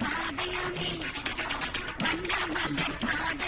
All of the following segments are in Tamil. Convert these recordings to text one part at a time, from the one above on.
பாதையாமே வண்ணமல்ல பாதை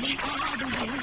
Ready,